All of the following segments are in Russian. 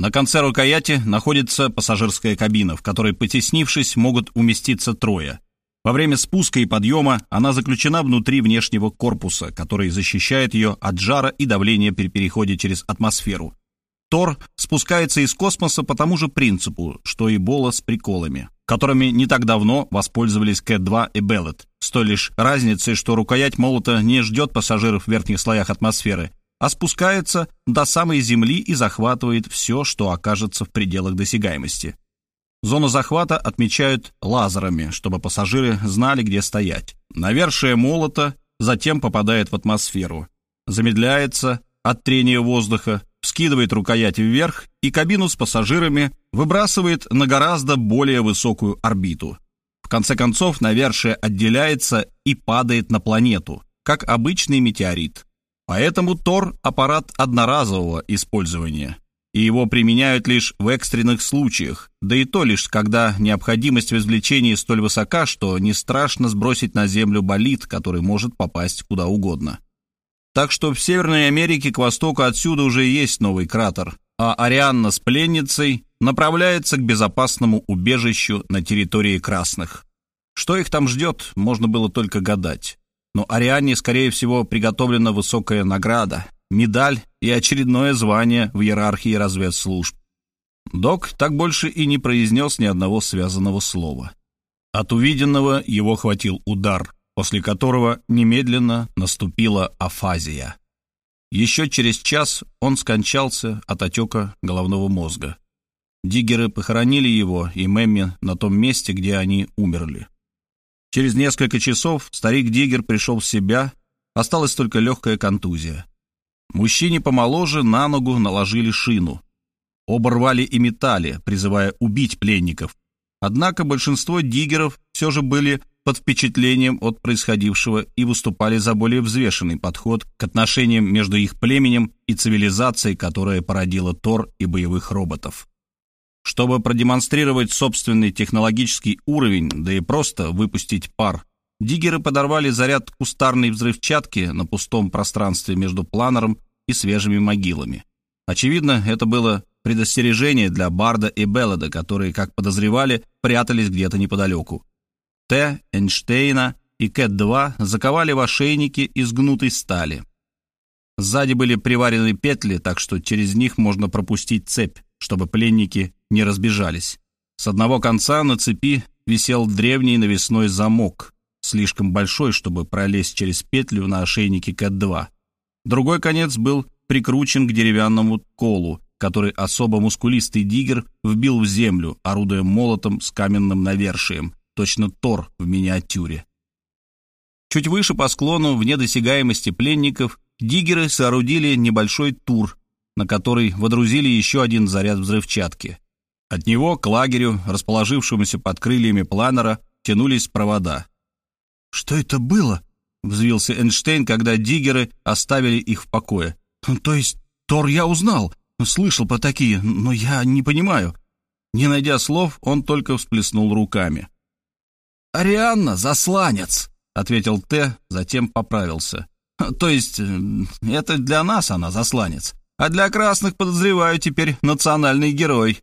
На конце рукояти находится пассажирская кабина, в которой, потеснившись, могут уместиться трое. Во время спуска и подъема она заключена внутри внешнего корпуса, который защищает ее от жара и давления при переходе через атмосферу. Тор спускается из космоса по тому же принципу, что и Бола с приколами, которыми не так давно воспользовались Кэт-2 и Беллет, с той лишь разницей, что рукоять молота не ждет пассажиров в верхних слоях атмосферы, а спускается до самой земли и захватывает все, что окажется в пределах досягаемости. Зону захвата отмечают лазерами, чтобы пассажиры знали, где стоять. Навершие молота затем попадает в атмосферу, замедляется от трения воздуха, вскидывает рукоять вверх и кабину с пассажирами выбрасывает на гораздо более высокую орбиту. В конце концов, навершие отделяется и падает на планету, как обычный метеорит. Поэтому Тор – аппарат одноразового использования, и его применяют лишь в экстренных случаях, да и то лишь, когда необходимость в извлечении столь высока, что не страшно сбросить на Землю болид, который может попасть куда угодно. Так что в Северной Америке к востоку отсюда уже есть новый кратер, а Арианна с пленницей направляется к безопасному убежищу на территории Красных. Что их там ждет, можно было только гадать но Ариане, скорее всего, приготовлена высокая награда, медаль и очередное звание в иерархии разведслужб. Док так больше и не произнес ни одного связанного слова. От увиденного его хватил удар, после которого немедленно наступила афазия. Еще через час он скончался от отека головного мозга. Диггеры похоронили его и Мэмми на том месте, где они умерли. Через несколько часов старик Диггер пришел в себя, осталась только легкая контузия. Мужчине помоложе на ногу наложили шину. Оба рвали и метали, призывая убить пленников. Однако большинство диггеров все же были под впечатлением от происходившего и выступали за более взвешенный подход к отношениям между их племенем и цивилизацией, которая породила Тор и боевых роботов. Чтобы продемонстрировать собственный технологический уровень, да и просто выпустить пар, диггеры подорвали заряд кустарной взрывчатки на пустом пространстве между планером и свежими могилами. Очевидно, это было предостережение для Барда и Беллада, которые, как подозревали, прятались где-то неподалеку. Т, Эйнштейна и Кэт-2 заковали в ошейники из гнутой стали. Сзади были приварены петли, так что через них можно пропустить цепь, чтобы пленники не разбежались. С одного конца на цепи висел древний навесной замок, слишком большой, чтобы пролезть через петлю на ошейнике Кэт-2. Другой конец был прикручен к деревянному колу, который особо мускулистый диггер вбил в землю, орудуя молотом с каменным навершием, точно Тор в миниатюре. Чуть выше по склону, вне досягаемости пленников, диггеры соорудили небольшой тур, на который водрузили еще один заряд взрывчатки. От него к лагерю, расположившемуся под крыльями планера, тянулись провода. «Что это было?» — взвился Эйнштейн, когда диггеры оставили их в покое. «То есть Тор я узнал, слышал про такие, но я не понимаю». Не найдя слов, он только всплеснул руками. «Арианна, засланец!» — ответил Т, затем поправился. «То есть это для нас она засланец, а для красных, подозреваю, теперь национальный герой».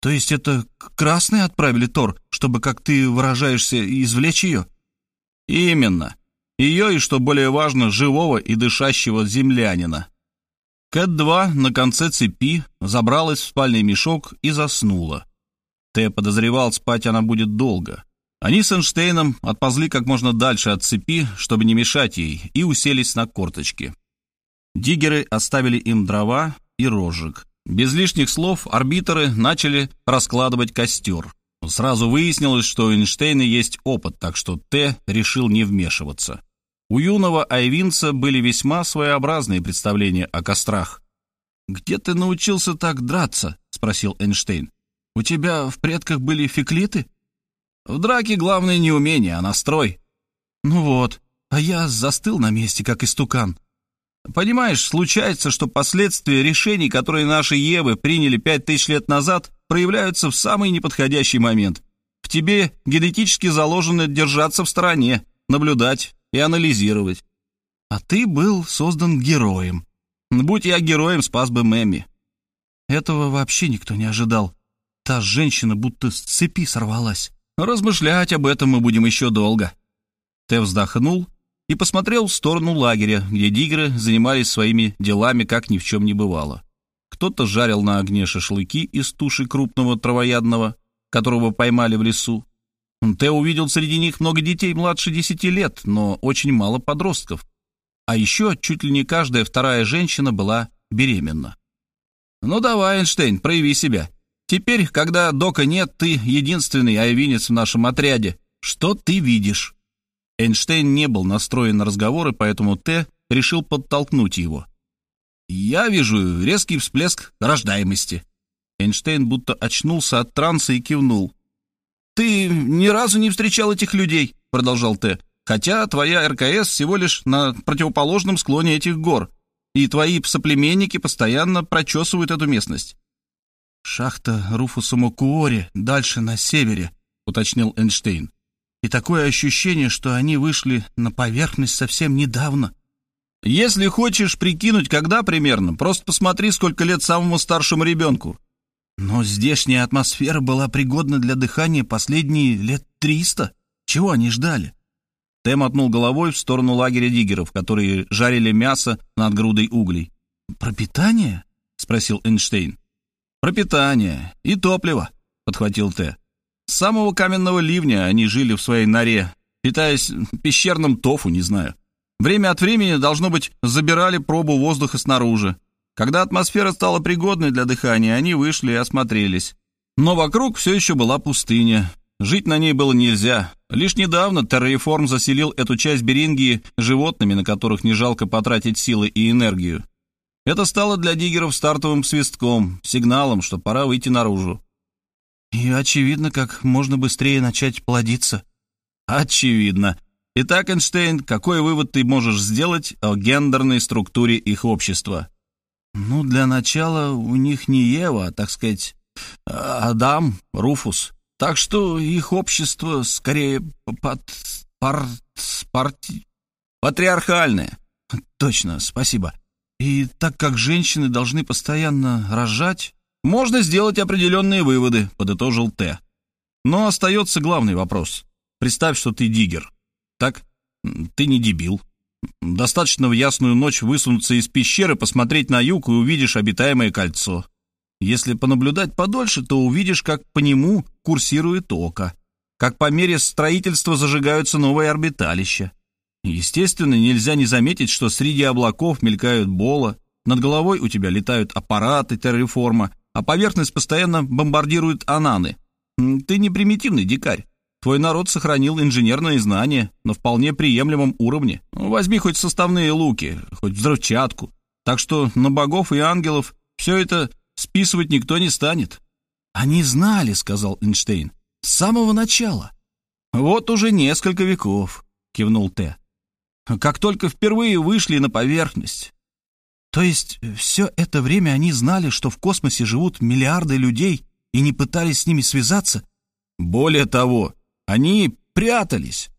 То есть это красные отправили Тор, чтобы, как ты выражаешься, извлечь ее? Именно. Ее и, что более важно, живого и дышащего землянина. Кэт-2 на конце цепи забралась в спальный мешок и заснула. Т подозревал, спать она будет долго. Они с Эйнштейном отползли как можно дальше от цепи, чтобы не мешать ей, и уселись на корточки. Диггеры оставили им дрова и рожек. Без лишних слов арбитры начали раскладывать костер. Сразу выяснилось, что у Эйнштейна есть опыт, так что Т решил не вмешиваться. У юного айвинца были весьма своеобразные представления о кострах. «Где ты научился так драться?» — спросил Эйнштейн. «У тебя в предках были феклиты?» «В драке главное не умение, а настрой». «Ну вот, а я застыл на месте, как истукан». Понимаешь, случается, что последствия решений, которые наши Евы приняли пять тысяч лет назад, проявляются в самый неподходящий момент. В тебе генетически заложено держаться в стороне, наблюдать и анализировать. А ты был создан героем. Будь я героем, спас бы Мэмми. Этого вообще никто не ожидал. Та женщина будто с цепи сорвалась. Размышлять об этом мы будем еще долго. Тэ вздохнул и посмотрел в сторону лагеря, где дигры занимались своими делами, как ни в чем не бывало. Кто-то жарил на огне шашлыки из туши крупного травоядного, которого поймали в лесу. Тэ увидел среди них много детей младше десяти лет, но очень мало подростков. А еще чуть ли не каждая вторая женщина была беременна. «Ну давай, Эйнштейн, прояви себя. Теперь, когда Дока нет, ты единственный айвинец в нашем отряде. Что ты видишь?» Эйнштейн не был настроен на разговоры, поэтому Т решил подтолкнуть его. «Я вижу резкий всплеск рождаемости». Эйнштейн будто очнулся от транса и кивнул. «Ты ни разу не встречал этих людей», — продолжал Т. «хотя твоя РКС всего лишь на противоположном склоне этих гор, и твои соплеменники постоянно прочесывают эту местность». «Шахта Руфуса Мокуори дальше на севере», — уточнил Эйнштейн и такое ощущение, что они вышли на поверхность совсем недавно. Если хочешь прикинуть, когда примерно, просто посмотри, сколько лет самому старшему ребенку. Но здешняя атмосфера была пригодна для дыхания последние лет триста. Чего они ждали? Тэм отнул головой в сторону лагеря диггеров, которые жарили мясо над грудой углей. «Пропитание?» — спросил Эйнштейн. «Пропитание и топливо», — подхватил Т. С самого каменного ливня они жили в своей норе, питаясь пещерным тофу, не знаю. Время от времени, должно быть, забирали пробу воздуха снаружи. Когда атмосфера стала пригодной для дыхания, они вышли и осмотрелись. Но вокруг все еще была пустыня. Жить на ней было нельзя. Лишь недавно террареформ заселил эту часть Берингии животными, на которых не жалко потратить силы и энергию. Это стало для диггеров стартовым свистком, сигналом, что пора выйти наружу. И очевидно, как можно быстрее начать плодиться. Очевидно. Итак, Эйнштейн, какой вывод ты можешь сделать о гендерной структуре их общества? Ну, для начала у них не Ева, а, так сказать, Адам, Руфус. Так что их общество скорее под... Пар... Парти... Патриархальное. Точно, спасибо. И так как женщины должны постоянно рожать, можно сделать определенные выводы, подытожил Т. Но остается главный вопрос. Представь, что ты диггер. Так, ты не дебил. Достаточно в ясную ночь высунуться из пещеры, посмотреть на юг и увидишь обитаемое кольцо. Если понаблюдать подольше, то увидишь, как по нему курсирует око, как по мере строительства зажигаются новые орбиталища. Естественно, нельзя не заметить, что среди облаков мелькают бола, над головой у тебя летают аппараты террареформа, а поверхность постоянно бомбардируют ананы. Ты не примитивный дикарь. Твой народ сохранил инженерные знания на вполне приемлемом уровне. Возьми хоть составные луки, хоть взрывчатку. Так что на богов и ангелов все это списывать никто не станет. «Они знали», — сказал Эйнштейн, — «с самого начала». «Вот уже несколько веков», — кивнул Т. «Как только впервые вышли на поверхность, то есть э, все это время они знали, что в космосе живут миллиарды людей и не пытались с ними связаться? Более того, они прятались.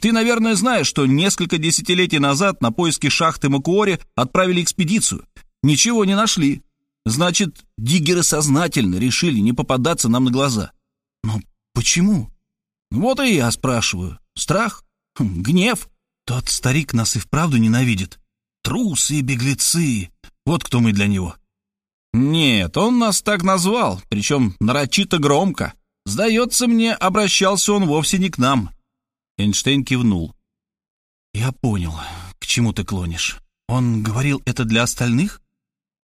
Ты, наверное, знаешь, что несколько десятилетий назад на поиски шахты Макуори отправили экспедицию. Ничего не нашли. Значит, диггеры сознательно решили не попадаться нам на глаза. Но почему? Вот и я спрашиваю. Страх? Хм, гнев? Тот старик нас и вправду ненавидит. Трусы и беглецы. Вот кто мы для него. Нет, он нас так назвал, причем нарочито громко. Сдается мне, обращался он вовсе не к нам. Эйнштейн кивнул. Я понял, к чему ты клонишь. Он говорил это для остальных?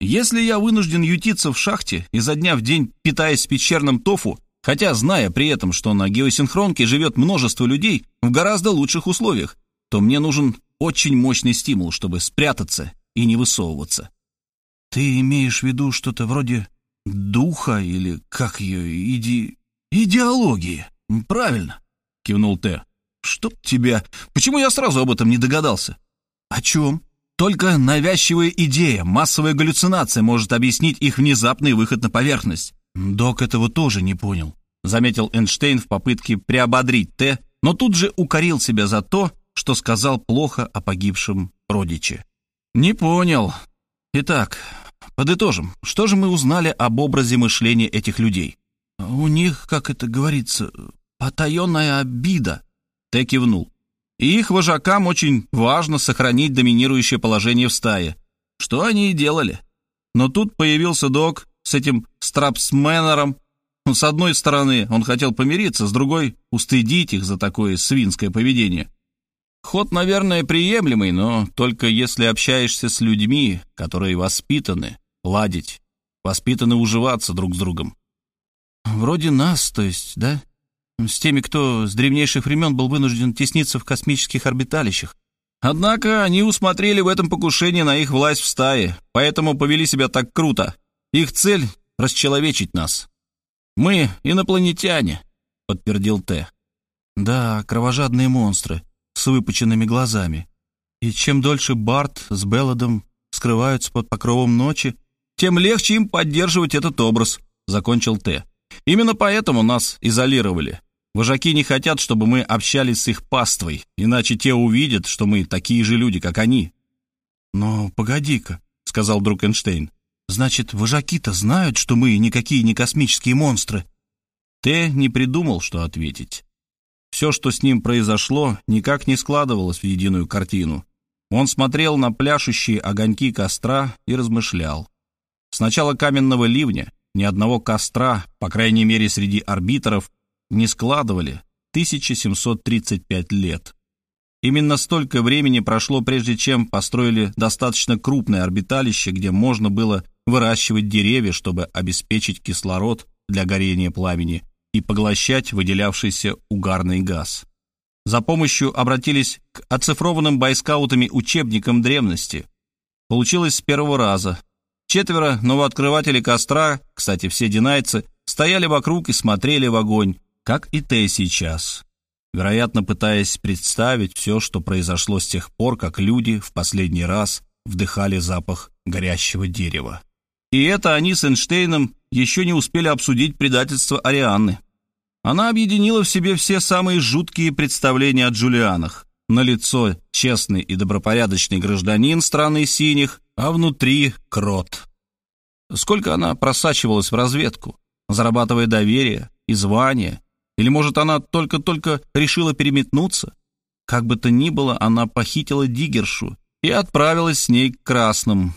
Если я вынужден ютиться в шахте, изо дня в день питаясь пещерным тофу, хотя зная при этом, что на геосинхронке живет множество людей в гораздо лучших условиях, то мне нужен очень мощный стимул, чтобы спрятаться и не высовываться. Ты имеешь в виду что-то вроде духа или, как ее, иди... идеологии? Правильно, кивнул Т. Чтоб тебя... Почему я сразу об этом не догадался? О чем? Только навязчивая идея, массовая галлюцинация может объяснить их внезапный выход на поверхность. Док этого тоже не понял, заметил Эйнштейн в попытке приободрить Т, но тут же укорил себя за то, что сказал плохо о погибшем родиче. Не понял. Итак, подытожим. Что же мы узнали об образе мышления этих людей? У них, как это говорится, потаенная обида. Т кивнул. И их вожакам очень важно сохранить доминирующее положение в стае, что они и делали. Но тут появился док с этим страпсменером. С одной стороны, он хотел помириться, с другой — устыдить их за такое свинское поведение. Ход, наверное, приемлемый, но только если общаешься с людьми, которые воспитаны, ладить, воспитаны уживаться друг с другом. Вроде нас, то есть, да? с теми, кто с древнейших времен был вынужден тесниться в космических орбиталищах. Однако они усмотрели в этом покушении на их власть в стае, поэтому повели себя так круто. Их цель — расчеловечить нас. «Мы инопланетяне», — подтвердил Т. «Да, кровожадные монстры выпученными глазами. И чем дольше Барт с Белладом скрываются под покровом ночи, тем легче им поддерживать этот образ», — закончил Т. «Именно поэтому нас изолировали. Вожаки не хотят, чтобы мы общались с их паствой, иначе те увидят, что мы такие же люди, как они». «Но погоди-ка», — сказал друг Эйнштейн. «Значит, вожаки-то знают, что мы никакие не космические монстры?» Т не придумал, что ответить. Все, что с ним произошло, никак не складывалось в единую картину. Он смотрел на пляшущие огоньки костра и размышлял. С начала каменного ливня ни одного костра, по крайней мере среди арбитров, не складывали 1735 лет. Именно столько времени прошло, прежде чем построили достаточно крупное орбиталище, где можно было выращивать деревья, чтобы обеспечить кислород для горения пламени и поглощать выделявшийся угарный газ. За помощью обратились к оцифрованным байскаутами учебникам древности. Получилось с первого раза. Четверо новооткрывателей костра, кстати, все динайцы, стояли вокруг и смотрели в огонь, как и ты сейчас, вероятно, пытаясь представить все, что произошло с тех пор, как люди в последний раз вдыхали запах горящего дерева. И это они с Эйнштейном еще не успели обсудить предательство Арианны. Она объединила в себе все самые жуткие представления о Джулианах. На лицо честный и добропорядочный гражданин страны синих, а внутри — крот. Сколько она просачивалась в разведку, зарабатывая доверие и звание, или, может, она только-только решила переметнуться? Как бы то ни было, она похитила Диггершу и отправилась с ней к красным.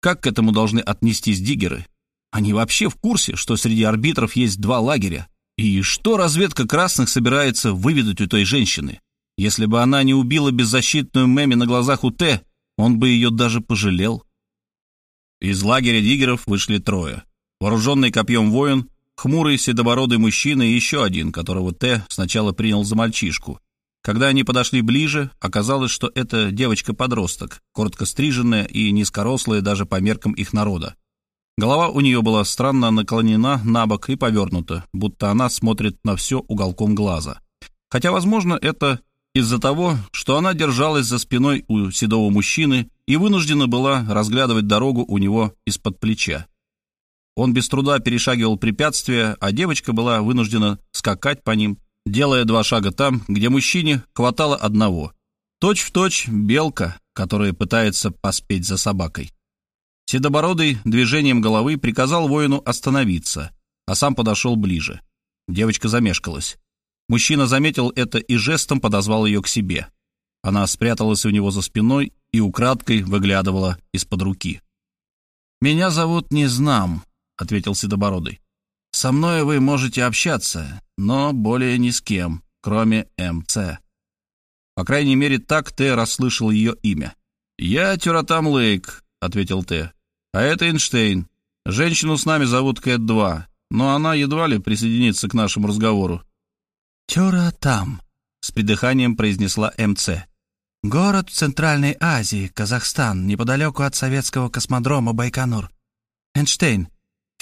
Как к этому должны отнестись Диггеры? Они вообще в курсе, что среди арбитров есть два лагеря? И что разведка красных собирается выведать у той женщины? Если бы она не убила беззащитную Мэми на глазах у Т, он бы ее даже пожалел. Из лагеря диггеров вышли трое. Вооруженный копьем воин, Хмурый седобородый мужчина и еще один, которого Т сначала принял за мальчишку. Когда они подошли ближе, оказалось, что это девочка-подросток, коротко стриженная и низкорослая даже по меркам их народа. Голова у нее была странно наклонена на бок и повернута, будто она смотрит на все уголком глаза. Хотя, возможно, это из-за того, что она держалась за спиной у седого мужчины и вынуждена была разглядывать дорогу у него из-под плеча. Он без труда перешагивал препятствия, а девочка была вынуждена скакать по ним, делая два шага там, где мужчине хватало одного. Точь-в-точь точь белка, которая пытается поспеть за собакой. Седобородый движением головы приказал воину остановиться, а сам подошел ближе. Девочка замешкалась. Мужчина заметил это и жестом подозвал ее к себе. Она спряталась у него за спиной и украдкой выглядывала из-под руки. «Меня зовут Незнам», — ответил Седобородый. «Со мной вы можете общаться, но более ни с кем, кроме МЦ». По крайней мере, так Т расслышал ее имя. «Я Тюратам Лейк», — ответил Т. «А это Эйнштейн. Женщину с нами зовут Кэт-2, но она едва ли присоединится к нашему разговору». «Тюратам», — с придыханием произнесла МЦ. «Город в Центральной Азии, Казахстан, неподалеку от советского космодрома Байконур. Эйнштейн,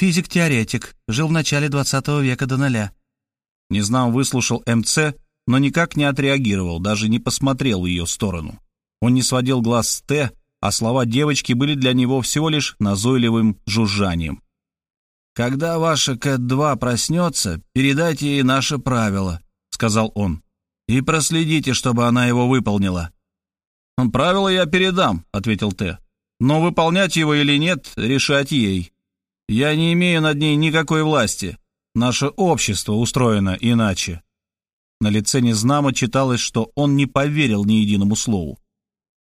Физик-теоретик, жил в начале 20 века до ноля. Незнам выслушал МЦ, но никак не отреагировал, даже не посмотрел в ее сторону. Он не сводил глаз с Т, а слова девочки были для него всего лишь назойливым жужжанием. «Когда ваша Кэт-2 проснется, передайте ей наше правило», — сказал он, — «и проследите, чтобы она его выполнила». «Правило я передам», — ответил Т. «Но выполнять его или нет, решать ей. Я не имею над ней никакой власти. Наше общество устроено иначе». На лице Незнамо читалось, что он не поверил ни единому слову.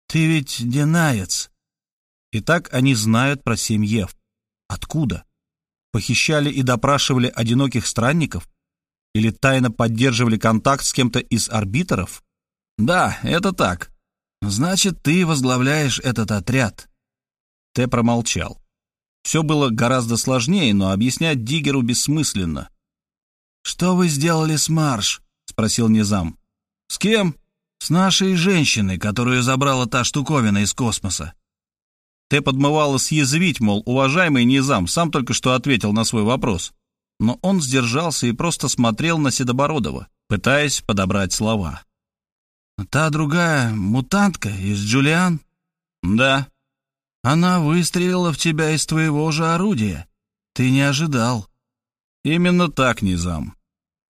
«Ты ведь динаец». Итак, они знают про семьев. Откуда? Похищали и допрашивали одиноких странников? Или тайно поддерживали контакт с кем-то из арбитров? Да, это так. Значит, ты возглавляешь этот отряд. Т промолчал. Все было гораздо сложнее, но объяснять Диггеру бессмысленно. «Что вы сделали с Марш?» — спросил Низам. «С кем?» «С нашей женщиной, которую забрала та штуковина из космоса». Т подмывало съязвить, мол, уважаемый Низам сам только что ответил на свой вопрос. Но он сдержался и просто смотрел на Седобородова, пытаясь подобрать слова. «Та другая мутантка из Джулиан?» «Да». «Она выстрелила в тебя из твоего же орудия. Ты не ожидал». «Именно так, Низам».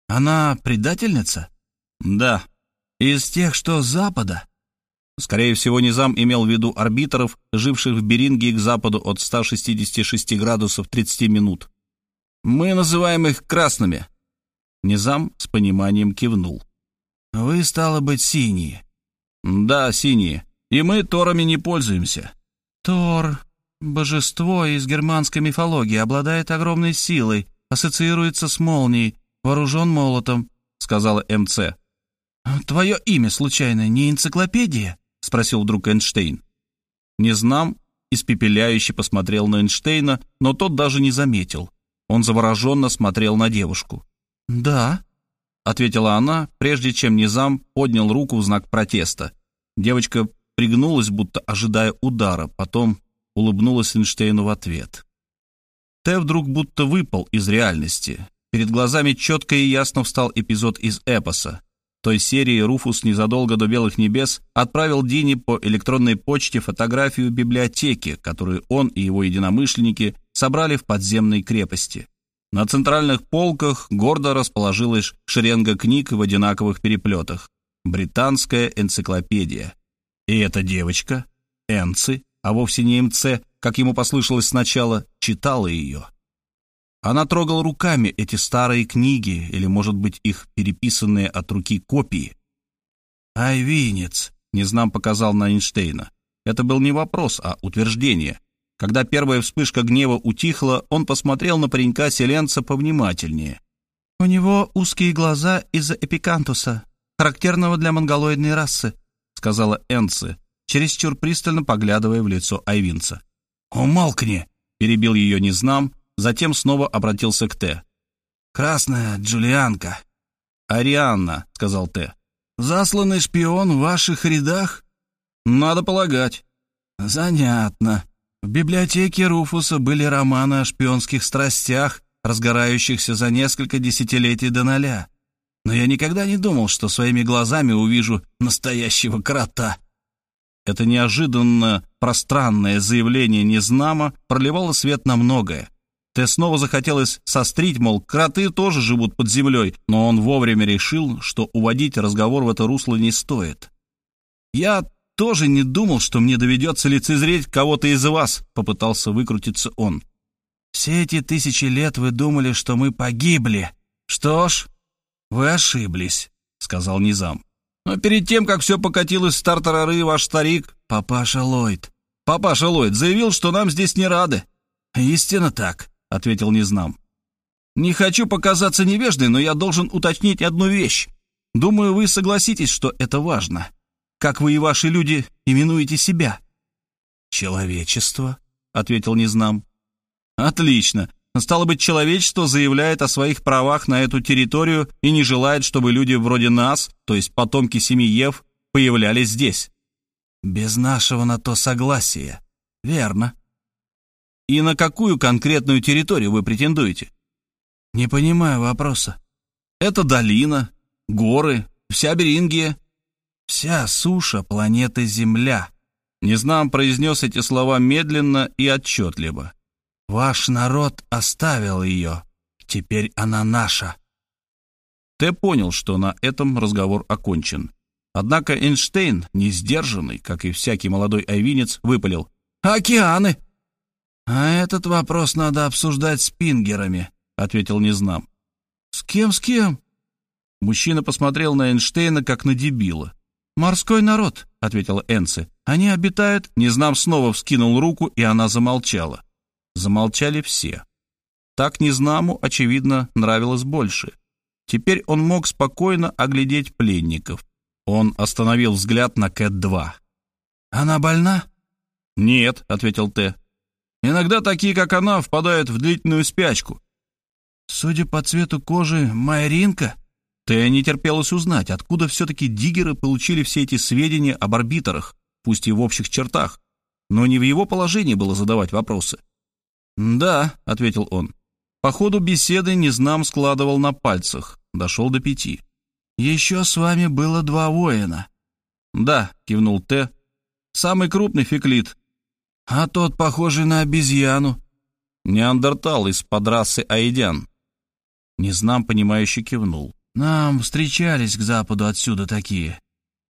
«Она предательница?» «Да». «Из тех, что с запада?» Скорее всего, Низам имел в виду арбитров, живших в Беринге к западу от 166 градусов 30 минут. «Мы называем их красными». Низам с пониманием кивнул. «Вы, стало быть, синие». «Да, синие. И мы торами не пользуемся». «Тор, божество из германской мифологии, обладает огромной силой, ассоциируется с молнией, вооружен молотом», — сказала МЦ. «Твое имя, случайно, не энциклопедия?» — спросил вдруг Эйнштейн. Не знам, испепеляюще посмотрел на Эйнштейна, но тот даже не заметил. Он завороженно смотрел на девушку. «Да», — ответила она, прежде чем Низам поднял руку в знак протеста. Девочка пригнулась, будто ожидая удара, потом улыбнулась Эйнштейну в ответ. Т вдруг будто выпал из реальности. Перед глазами четко и ясно встал эпизод из эпоса. Той серии Руфус незадолго до «Белых небес» отправил Дине по электронной почте фотографию библиотеки, которую он и его единомышленники собрали в подземной крепости. На центральных полках гордо расположилась шеренга книг в одинаковых переплетах. Британская энциклопедия. И эта девочка, Энци, а вовсе не МЦ, как ему послышалось сначала, читала ее. Она трогала руками эти старые книги, или, может быть, их переписанные от руки копии. «Айвинец», — Незнам показал на Эйнштейна. Это был не вопрос, а утверждение. Когда первая вспышка гнева утихла, он посмотрел на паренька-селенца повнимательнее. «У него узкие глаза из-за эпикантуса, характерного для монголоидной расы», — сказала Энце, чересчур пристально поглядывая в лицо Айвинца. «Умолкни!» — перебил ее Незнам, затем снова обратился к Т. «Красная Джулианка». «Арианна», — сказал Т. «Засланный шпион в ваших рядах?» «Надо полагать». «Занятно. В библиотеке Руфуса были романы о шпионских страстях, разгорающихся за несколько десятилетий до ноля. Но я никогда не думал, что своими глазами увижу настоящего крота». Это неожиданно пространное заявление Незнамо проливало свет на многое. Те снова захотелось сострить, мол, кроты тоже живут под землей, но он вовремя решил, что уводить разговор в это русло не стоит. «Я тоже не думал, что мне доведется лицезреть кого-то из вас», — попытался выкрутиться он. «Все эти тысячи лет вы думали, что мы погибли. Что ж, вы ошиблись», — сказал Низам. «Но перед тем, как все покатилось с тартарары, ваш старик...» «Папаша Ллойд». «Папаша Ллойд заявил, что нам здесь не рады». «Истинно так ответил Незнам. «Не хочу показаться невеждой, но я должен уточнить одну вещь. Думаю, вы согласитесь, что это важно. Как вы и ваши люди именуете себя?» «Человечество», — ответил Незнам. «Отлично. Стало быть, человечество заявляет о своих правах на эту территорию и не желает, чтобы люди вроде нас, то есть потомки семьи Ев, появлялись здесь». «Без нашего на то согласия. Верно», и на какую конкретную территорию вы претендуете? Не понимаю вопроса. Это долина, горы, вся Берингия. Вся суша планеты Земля. Незнам произнес эти слова медленно и отчетливо. «Ваш народ оставил ее. Теперь она наша». Т понял, что на этом разговор окончен. Однако Эйнштейн, не сдержанный, как и всякий молодой айвинец, выпалил. «Океаны!» «А этот вопрос надо обсуждать с пингерами», — ответил Незнам. «С кем, с кем?» Мужчина посмотрел на Эйнштейна, как на дебила. «Морской народ», — ответила Энси. «Они обитают...» Незнам снова вскинул руку, и она замолчала. Замолчали все. Так Незнаму, очевидно, нравилось больше. Теперь он мог спокойно оглядеть пленников. Он остановил взгляд на Кэт-2. «Она больна?» «Нет», — ответил Т. «Иногда такие, как она, впадают в длительную спячку». «Судя по цвету кожи, Майринка?» Т не терпелось узнать, откуда все-таки диггеры получили все эти сведения об арбитрах, пусть и в общих чертах, но не в его положении было задавать вопросы. «Да», — ответил он, по ходу беседы Незнам складывал на пальцах, дошел до пяти. «Еще с вами было два воина». «Да», — кивнул Т. «Самый крупный феклит». «А тот, похожий на обезьяну». «Неандертал из-под расы Аидян». Незнам, понимающе кивнул. «Нам встречались к западу отсюда такие».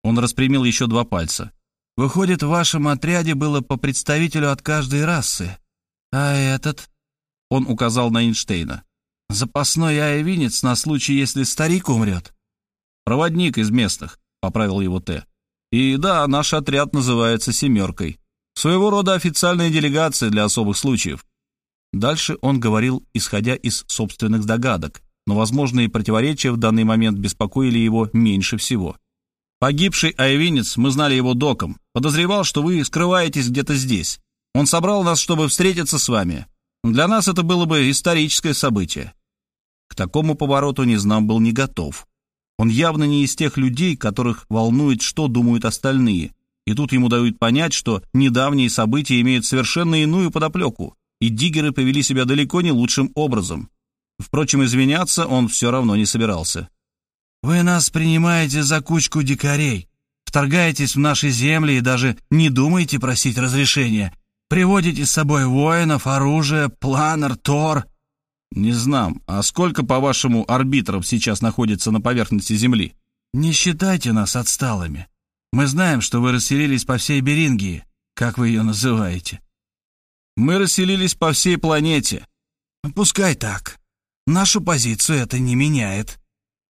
Он распрямил еще два пальца. «Выходит, в вашем отряде было по представителю от каждой расы. А этот...» Он указал на Эйнштейна. «Запасной аявинец на случай, если старик умрет». «Проводник из местных», — поправил его Т. «И да, наш отряд называется «семеркой». Своего рода официальная делегация для особых случаев». Дальше он говорил, исходя из собственных догадок, но возможные противоречия в данный момент беспокоили его меньше всего. «Погибший айвинец, мы знали его доком, подозревал, что вы скрываетесь где-то здесь. Он собрал нас, чтобы встретиться с вами. Для нас это было бы историческое событие. К такому повороту Незнам был не готов. Он явно не из тех людей, которых волнует, что думают остальные. И тут ему дают понять, что недавние события имеют совершенно иную подоплеку, и диггеры повели себя далеко не лучшим образом. Впрочем, извиняться он все равно не собирался. «Вы нас принимаете за кучку дикарей, вторгаетесь в наши земли и даже не думаете просить разрешения. Приводите с собой воинов, оружие, планер, тор». «Не знам. А сколько, по-вашему, арбитров сейчас находится на поверхности Земли?» «Не считайте нас отсталыми. Мы знаем, что вы расселились по всей Берингии, как вы ее называете». «Мы расселились по всей планете». «Пускай так. Нашу позицию это не меняет».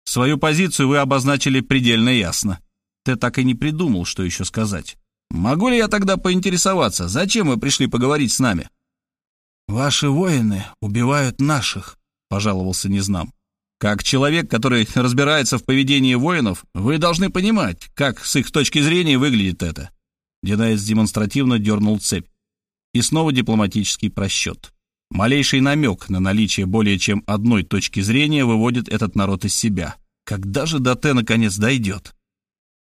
«Свою позицию вы обозначили предельно ясно. Ты так и не придумал, что еще сказать». Могу ли я тогда поинтересоваться, зачем вы пришли поговорить с нами?» «Ваши воины убивают наших», — пожаловался Незнам. «Как человек, который разбирается в поведении воинов, вы должны понимать, как с их точки зрения выглядит это». Динаец демонстративно дернул цепь. И снова дипломатический просчет. Малейший намек на наличие более чем одной точки зрения выводит этот народ из себя. Когда же до Т наконец дойдет?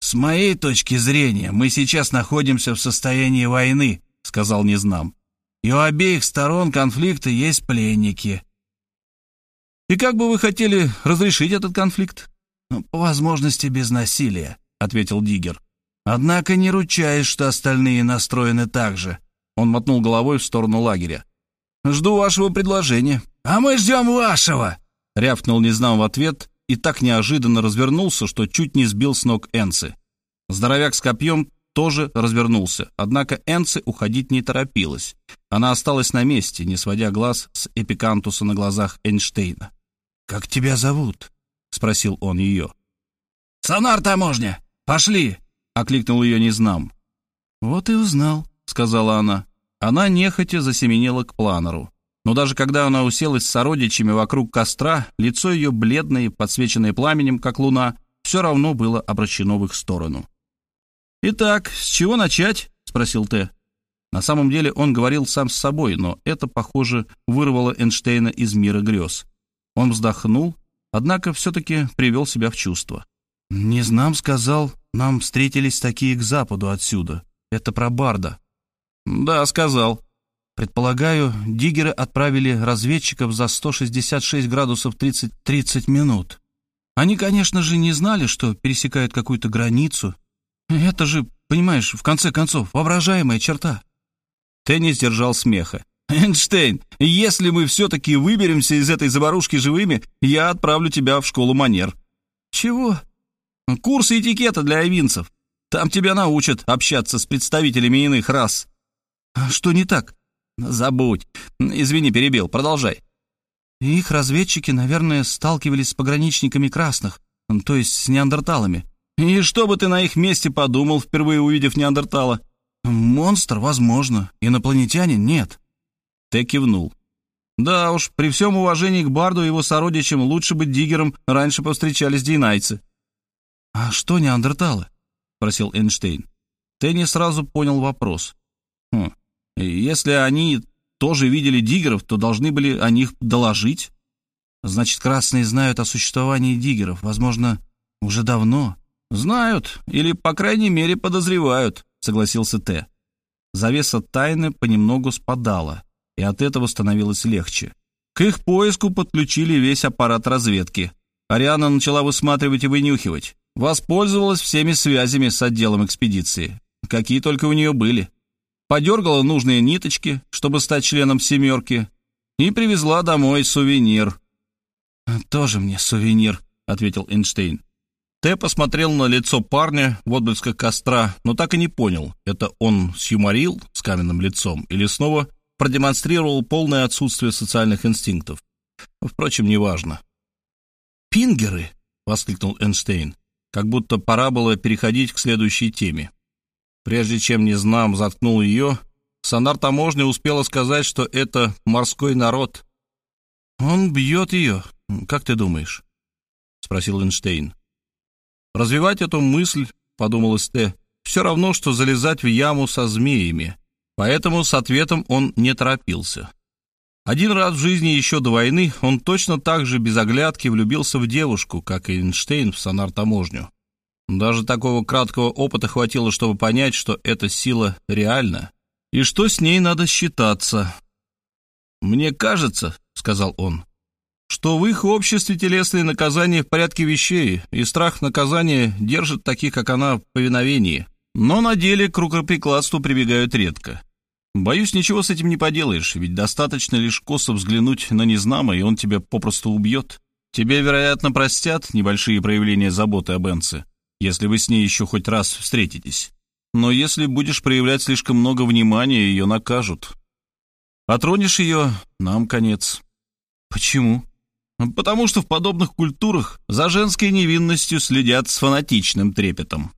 «С моей точки зрения, мы сейчас находимся в состоянии войны», — сказал Незнам. «И у обеих сторон конфликта есть пленники». «И как бы вы хотели разрешить этот конфликт?» «Ну, «По возможности без насилия», — ответил Диггер. «Однако не ручаюсь, что остальные настроены так же». Он мотнул головой в сторону лагеря. «Жду вашего предложения». «А мы ждем вашего!» — рявкнул Незнам в ответ и так неожиданно развернулся, что чуть не сбил с ног Энцы. Здоровяк с копьем тоже развернулся, однако Энцы уходить не торопилась. Она осталась на месте, не сводя глаз с эпикантуса на глазах Эйнштейна. «Как тебя зовут?» — спросил он ее. «Сонар таможня! Пошли!» — окликнул ее незнам. «Вот и узнал», — сказала она. Она нехотя засеменила к планеру. Но даже когда она уселась с сородичами вокруг костра, лицо ее бледное, подсвеченное пламенем, как луна, все равно было обращено в их сторону. «Итак, с чего начать?» — спросил Т. На самом деле он говорил сам с собой, но это, похоже, вырвало Эйнштейна из мира грез. Он вздохнул, однако все-таки привел себя в чувство. «Не знам, сказал, нам встретились такие к западу отсюда. Это про Барда». «Да, сказал», Предполагаю, диггеры отправили разведчиков за 166 градусов 30, 30 минут. Они, конечно же, не знали, что пересекают какую-то границу. Это же понимаешь, в конце концов, воображаемая черта». Теннис держал смеха. «Эйнштейн, если мы все-таки выберемся из этой заварушки живыми, я отправлю тебя в школу манер». «Чего?» «Курсы этикета для авинцев. Там тебя научат общаться с представителями иных рас». «А «Что не так?» «Забудь. Извини, перебил. Продолжай». «Их разведчики, наверное, сталкивались с пограничниками красных, то есть с неандерталами». «И что бы ты на их месте подумал, впервые увидев неандертала?» «Монстр, возможно. Инопланетянин — нет». Т кивнул. «Да уж, при всем уважении к Барду и его сородичам, лучше бы Диггером раньше повстречались дейнайцы». «А что неандерталы?» — спросил Эйнштейн. Тенни сразу понял вопрос. «Хм, если они тоже видели диггеров, то должны были о них доложить. Значит, красные знают о существовании диггеров, возможно, уже давно. Знают, или, по крайней мере, подозревают, согласился Т. Завеса тайны понемногу спадала, и от этого становилось легче. К их поиску подключили весь аппарат разведки. Ариана начала высматривать и вынюхивать. Воспользовалась всеми связями с отделом экспедиции, какие только у нее были подергала нужные ниточки, чтобы стать членом «семерки», и привезла домой сувенир. «Тоже мне сувенир», — ответил Эйнштейн. Т посмотрел на лицо парня в отблесках костра, но так и не понял, это он сюморил с каменным лицом или снова продемонстрировал полное отсутствие социальных инстинктов. Впрочем, неважно. «Пингеры!» — воскликнул Эйнштейн, как будто пора было переходить к следующей теме. Прежде чем Незнам заткнул ее, сонар таможни успела сказать, что это морской народ. «Он бьет ее, как ты думаешь?» — спросил Эйнштейн. «Развивать эту мысль, — подумал Эсте, — все равно, что залезать в яму со змеями, поэтому с ответом он не торопился. Один раз в жизни еще до войны он точно так же без оглядки влюбился в девушку, как и Эйнштейн в сонар-таможню. Даже такого краткого опыта хватило, чтобы понять, что эта сила реальна, и что с ней надо считаться. «Мне кажется», — сказал он, — «что в их обществе телесные наказания в порядке вещей, и страх наказания держит таких, как она, в повиновении. Но на деле к рукоприкладству прибегают редко. Боюсь, ничего с этим не поделаешь, ведь достаточно лишь косо взглянуть на незнамо, и он тебя попросту убьет. Тебе, вероятно, простят небольшие проявления заботы об Энце, если вы с ней еще хоть раз встретитесь. Но если будешь проявлять слишком много внимания, ее накажут. Отронишь ее — нам конец. Почему? Потому что в подобных культурах за женской невинностью следят с фанатичным трепетом.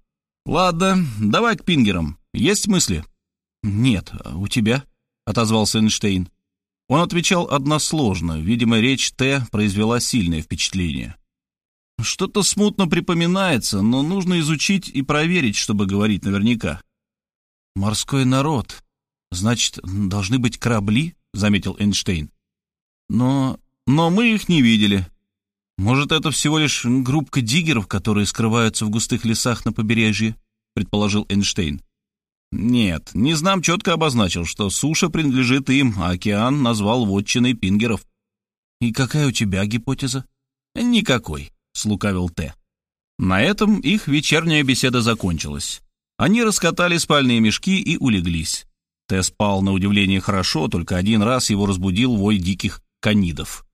Ладно, давай к пингерам. Есть мысли? Нет, а у тебя? Отозвался Эйнштейн. Он отвечал односложно. Видимо, речь Т произвела сильное впечатление. Что-то смутно припоминается, но нужно изучить и проверить, чтобы говорить наверняка. «Морской народ. Значит, должны быть корабли?» — заметил Эйнштейн. «Но... но мы их не видели. Может, это всего лишь группка диггеров, которые скрываются в густых лесах на побережье?» — предположил Эйнштейн. «Нет, не знам четко обозначил, что суша принадлежит им, а океан назвал вотчиной пингеров». «И какая у тебя гипотеза?» «Никакой слукавил Т. На этом их вечерняя беседа закончилась. Они раскатали спальные мешки и улеглись. Т спал на удивление хорошо, только один раз его разбудил вой диких канидов.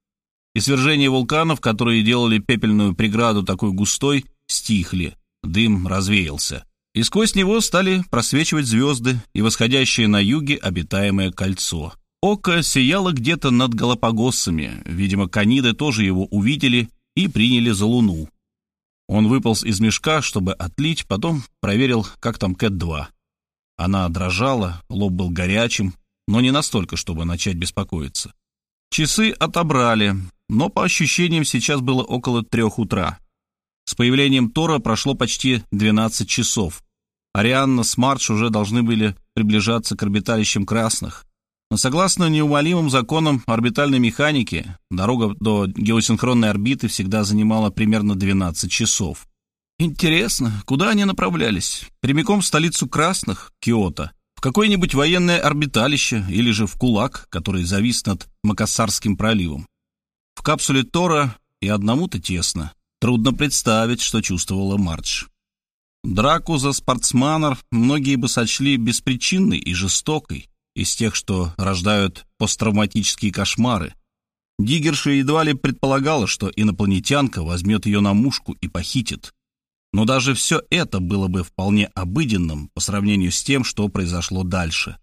И свержение вулканов, которые делали пепельную преграду такой густой, стихли, дым развеялся. И сквозь него стали просвечивать звезды и восходящее на юге обитаемое кольцо. Око сияло где-то над Галапагосами, видимо, каниды тоже его увидели и приняли за Луну. Он выполз из мешка, чтобы отлить, потом проверил, как там Кэт-2. Она дрожала, лоб был горячим, но не настолько, чтобы начать беспокоиться. Часы отобрали, но по ощущениям сейчас было около трех утра. С появлением Тора прошло почти 12 часов. Арианна с Мардж уже должны были приближаться к орбиталищам красных. Но согласно неумолимым законам орбитальной механики, дорога до геосинхронной орбиты всегда занимала примерно 12 часов. Интересно, куда они направлялись? Прямиком в столицу красных, Киото, в какое-нибудь военное орбиталище или же в кулак, который завис над Макассарским проливом. В капсуле Тора и одному-то тесно. Трудно представить, что чувствовала Мардж. Драку за спортсменов многие бы сочли беспричинной и жестокой, из тех, что рождают посттравматические кошмары. Диггерша едва ли предполагала, что инопланетянка возьмет ее на мушку и похитит. Но даже все это было бы вполне обыденным по сравнению с тем, что произошло дальше.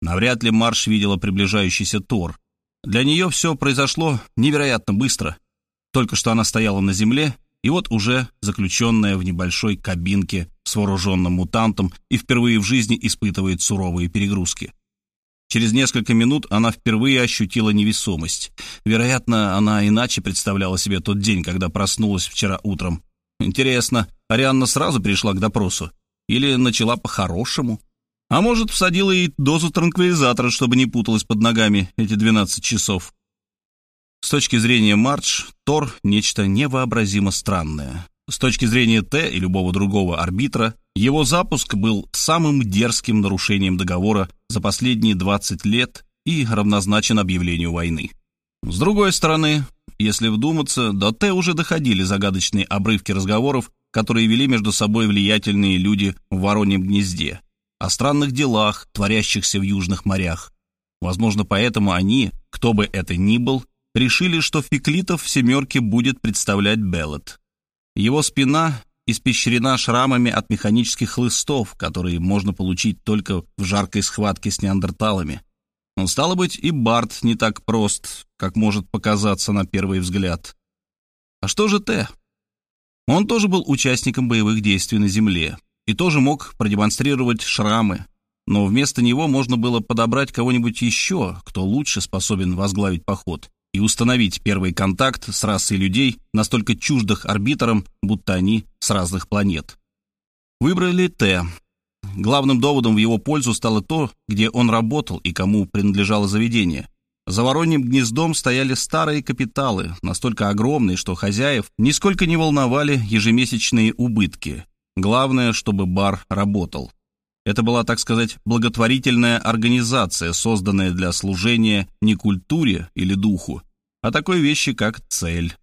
Навряд ли Марш видела приближающийся Тор. Для нее все произошло невероятно быстро. Только что она стояла на земле, и вот уже заключенная в небольшой кабинке с вооруженным мутантом и впервые в жизни испытывает суровые перегрузки. Через несколько минут она впервые ощутила невесомость. Вероятно, она иначе представляла себе тот день, когда проснулась вчера утром. Интересно, Арианна сразу пришла к допросу? Или начала по-хорошему? А может, всадила ей дозу транквилизатора, чтобы не путалась под ногами эти 12 часов? С точки зрения Мардж, Тор — нечто невообразимо странное. С точки зрения Т и любого другого арбитра, его запуск был самым дерзким нарушением договора за последние 20 лет и равнозначен объявлению войны. С другой стороны, если вдуматься, до Т уже доходили загадочные обрывки разговоров, которые вели между собой влиятельные люди в Вороньем гнезде, о странных делах, творящихся в южных морях. Возможно, поэтому они, кто бы это ни был, решили, что Феклитов в «семерке» будет представлять Беллет. Его спина испещрена шрамами от механических хлыстов, которые можно получить только в жаркой схватке с неандерталами. Но, стало быть, и Барт не так прост, как может показаться на первый взгляд. А что же Т? Он тоже был участником боевых действий на Земле и тоже мог продемонстрировать шрамы, но вместо него можно было подобрать кого-нибудь еще, кто лучше способен возглавить поход и установить первый контакт с расой людей, настолько чуждых арбитрам, будто они с разных планет. Выбрали Т. Главным доводом в его пользу стало то, где он работал и кому принадлежало заведение. За вороньим гнездом стояли старые капиталы, настолько огромные, что хозяев нисколько не волновали ежемесячные убытки. Главное, чтобы бар работал. Это была, так сказать, благотворительная организация, созданная для служения не культуре или духу, а такой вещи, как цель.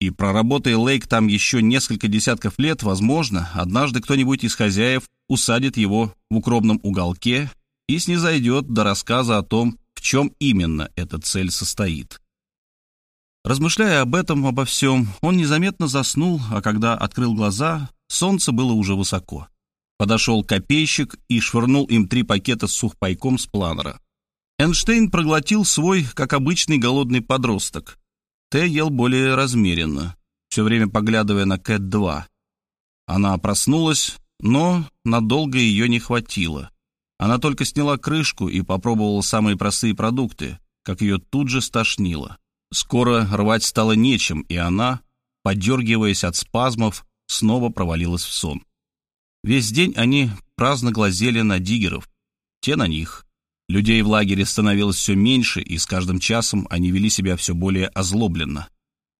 И проработая Лейк там еще несколько десятков лет, возможно, однажды кто-нибудь из хозяев усадит его в укромном уголке и снизойдет до рассказа о том, в чем именно эта цель состоит. Размышляя об этом, обо всем, он незаметно заснул, а когда открыл глаза, солнце было уже высоко. Подошел копейщик и швырнул им три пакета с сухпайком с планера. Эйнштейн проглотил свой, как обычный голодный подросток. Т ел более размеренно, все время поглядывая на Кэт-2. Она проснулась, но надолго ее не хватило. Она только сняла крышку и попробовала самые простые продукты, как ее тут же стошнило. Скоро рвать стало нечем, и она, подергиваясь от спазмов, снова провалилась в сон. Весь день они праздно глазели на диггеров, те на них. Людей в лагере становилось все меньше, и с каждым часом они вели себя все более озлобленно.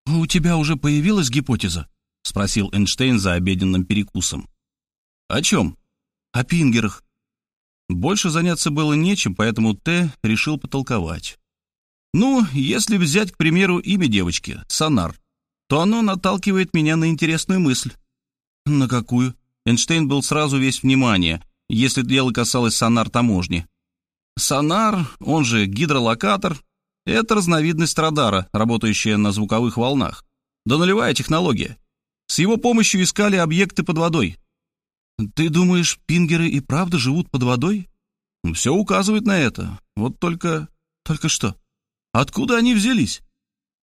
«У тебя уже появилась гипотеза?» — спросил Эйнштейн за обеденным перекусом. «О чем?» «О пингерах». Больше заняться было нечем, поэтому Т решил потолковать. «Ну, если взять, к примеру, имя девочки, Сонар, то оно наталкивает меня на интересную мысль». «На какую?» Эйнштейн был сразу весь внимание, если дело касалось сонар-таможни. Сонар, он же гидролокатор, это разновидность радара, работающая на звуковых волнах. Да нулевая технология. С его помощью искали объекты под водой. Ты думаешь, пингеры и правда живут под водой? Все указывает на это. Вот только... Только что? Откуда они взялись?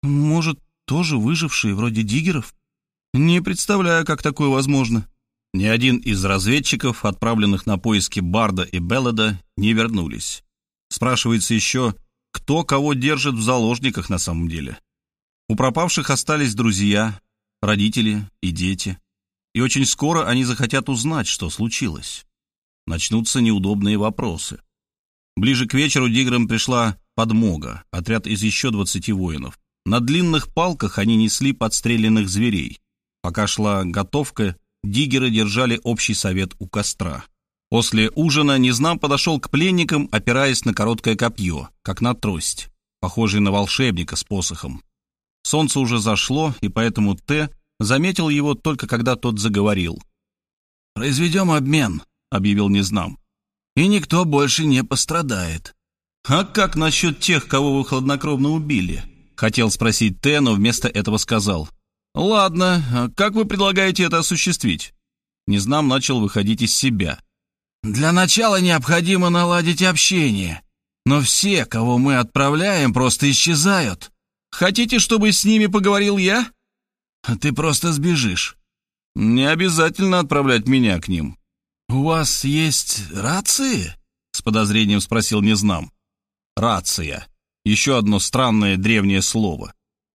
Может, тоже выжившие, вроде диггеров? Не представляю, как такое возможно. Ни один из разведчиков, отправленных на поиски Барда и Беллада, не вернулись. Спрашивается еще, кто кого держит в заложниках на самом деле. У пропавших остались друзья, родители и дети. И очень скоро они захотят узнать, что случилось. Начнутся неудобные вопросы. Ближе к вечеру Диграм пришла подмога, отряд из еще 20 воинов. На длинных палках они несли подстреленных зверей. Пока шла готовка, диггеры держали общий совет у костра. После ужина Незнам подошел к пленникам, опираясь на короткое копье, как на трость, похожий на волшебника с посохом. Солнце уже зашло, и поэтому Т заметил его только когда тот заговорил. произведем обмен», — объявил Незнам. «И никто больше не пострадает». «А как насчет тех, кого вы хладнокровно убили?» — хотел спросить Т, но вместо этого сказал. «Ладно, а как вы предлагаете это осуществить?» Незнам начал выходить из себя. «Для начала необходимо наладить общение. Но все, кого мы отправляем, просто исчезают. Хотите, чтобы с ними поговорил я?» «Ты просто сбежишь». «Не обязательно отправлять меня к ним». «У вас есть рации?» — с подозрением спросил Незнам. «Рация. Еще одно странное древнее слово.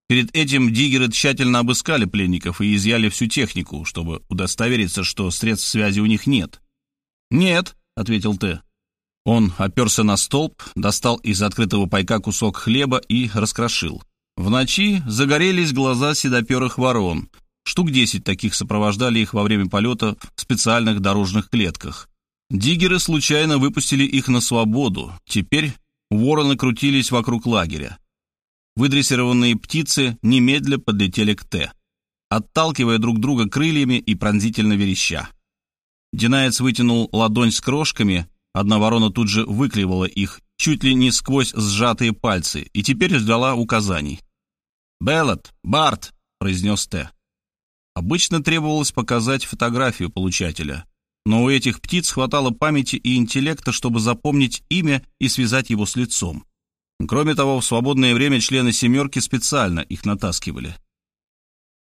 Перед этим диггеры тщательно обыскали пленников и изъяли всю технику, чтобы удостовериться, что средств связи у них нет. «Нет», — ответил Т. Он оперся на столб, достал из открытого пайка кусок хлеба и раскрошил. В ночи загорелись глаза седоперых ворон. Штук десять таких сопровождали их во время полета в специальных дорожных клетках. Диггеры случайно выпустили их на свободу. Теперь вороны крутились вокруг лагеря. Выдрессированные птицы немедля подлетели к Т, отталкивая друг друга крыльями и пронзительно вереща. Динаец вытянул ладонь с крошками, одна ворона тут же выклевала их, чуть ли не сквозь сжатые пальцы, и теперь ждала указаний. «Беллот, Барт!» — произнес Т. Обычно требовалось показать фотографию получателя, но у этих птиц хватало памяти и интеллекта, чтобы запомнить имя и связать его с лицом. Кроме того, в свободное время члены «семерки» специально их натаскивали.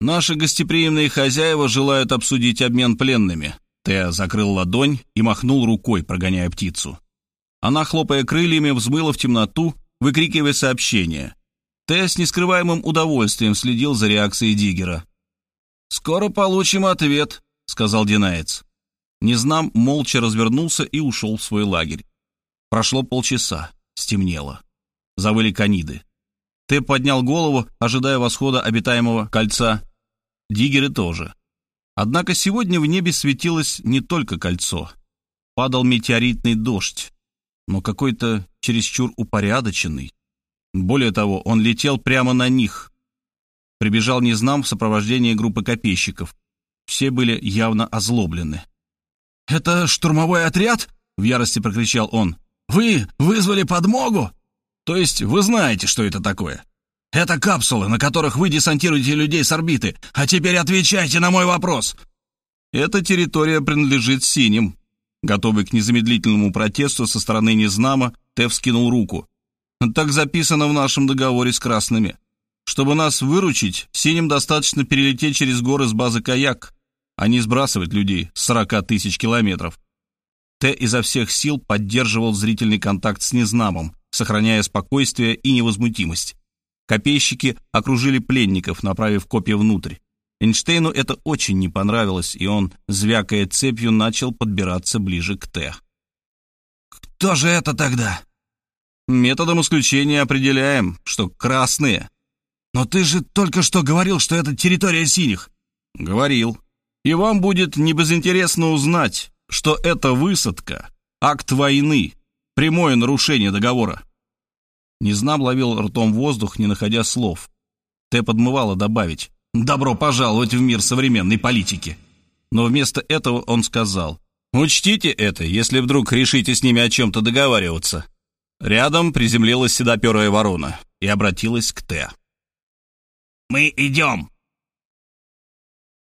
«Наши гостеприимные хозяева желают обсудить обмен пленными». Теа закрыл ладонь и махнул рукой, прогоняя птицу. Она, хлопая крыльями, взмыла в темноту, выкрикивая сообщение. Теа с нескрываемым удовольствием следил за реакцией Диггера. «Скоро получим ответ», — сказал Динаец. Незнам молча развернулся и ушел в свой лагерь. Прошло полчаса, стемнело завыли каниды. Тэп поднял голову, ожидая восхода обитаемого кольца. Диггеры тоже. Однако сегодня в небе светилось не только кольцо. Падал метеоритный дождь, но какой-то чересчур упорядоченный. Более того, он летел прямо на них. Прибежал Незнам в сопровождении группы копейщиков. Все были явно озлоблены. «Это штурмовой отряд?» — в ярости прокричал он. «Вы вызвали подмогу?» То есть вы знаете, что это такое? Это капсулы, на которых вы десантируете людей с орбиты. А теперь отвечайте на мой вопрос. Эта территория принадлежит синим. Готовый к незамедлительному протесту со стороны Незнама, Тев скинул руку. Так записано в нашем договоре с красными. Чтобы нас выручить, синим достаточно перелететь через горы с базы Каяк, а не сбрасывать людей с 40 тысяч километров. Т изо всех сил поддерживал зрительный контакт с Незнамом, сохраняя спокойствие и невозмутимость. Копейщики окружили пленников, направив копья внутрь. Эйнштейну это очень не понравилось, и он, звякая цепью, начал подбираться ближе к Т. «Кто же это тогда?» «Методом исключения определяем, что красные». «Но ты же только что говорил, что это территория синих». «Говорил. И вам будет небезынтересно узнать, что эта высадка — акт войны, прямое нарушение договора». Незнам ловил ртом воздух, не находя слов. Т подмывало добавить «Добро пожаловать в мир современной политики». Но вместо этого он сказал «Учтите это, если вдруг решите с ними о чем-то договариваться». Рядом приземлилась седоперая ворона и обратилась к Т. «Мы идем»,